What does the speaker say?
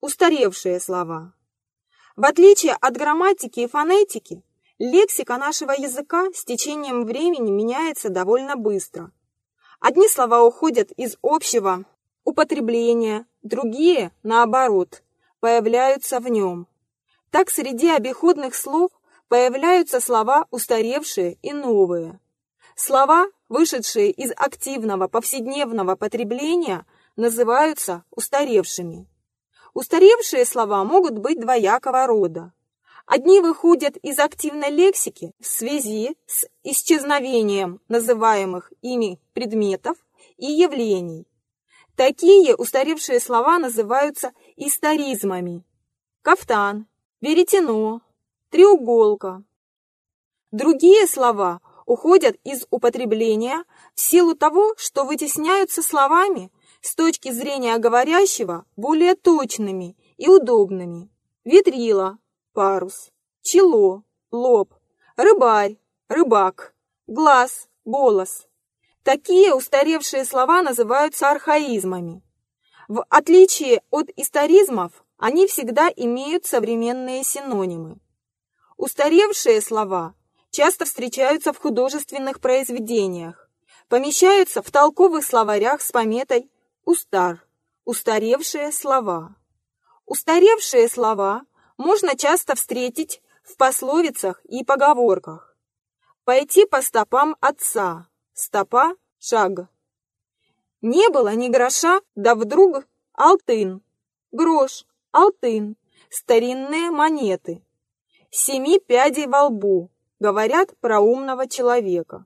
устаревшие слова. В отличие от грамматики и фонетики, лексика нашего языка с течением времени меняется довольно быстро. Одни слова уходят из общего употребления, другие, наоборот, появляются в нем. Так среди обиходных слов появляются слова устаревшие и новые. Слова, вышедшие из активного повседневного потребления, называются устаревшими. Устаревшие слова могут быть двоякого рода. Одни выходят из активной лексики в связи с исчезновением называемых ими предметов и явлений. Такие устаревшие слова называются историзмами. Кафтан, веретено, треуголка. Другие слова уходят из употребления в силу того, что вытесняются словами с точки зрения говорящего более точными и удобными. Ветрила, парус, чело, лоб, рыбарь, рыбак, глаз, голос. Такие устаревшие слова называются архаизмами. В отличие от историзмов, они всегда имеют современные синонимы. Устаревшие слова часто встречаются в художественных произведениях, помещаются в толковых словарях с пометой «устар» – устаревшие слова. Устаревшие слова можно часто встретить в пословицах и поговорках. Пойти по стопам отца, стопа – шаг. Не было ни гроша, да вдруг алтын, грош, алтын, старинные монеты – семи пядей во лбу, говорят про умного человека.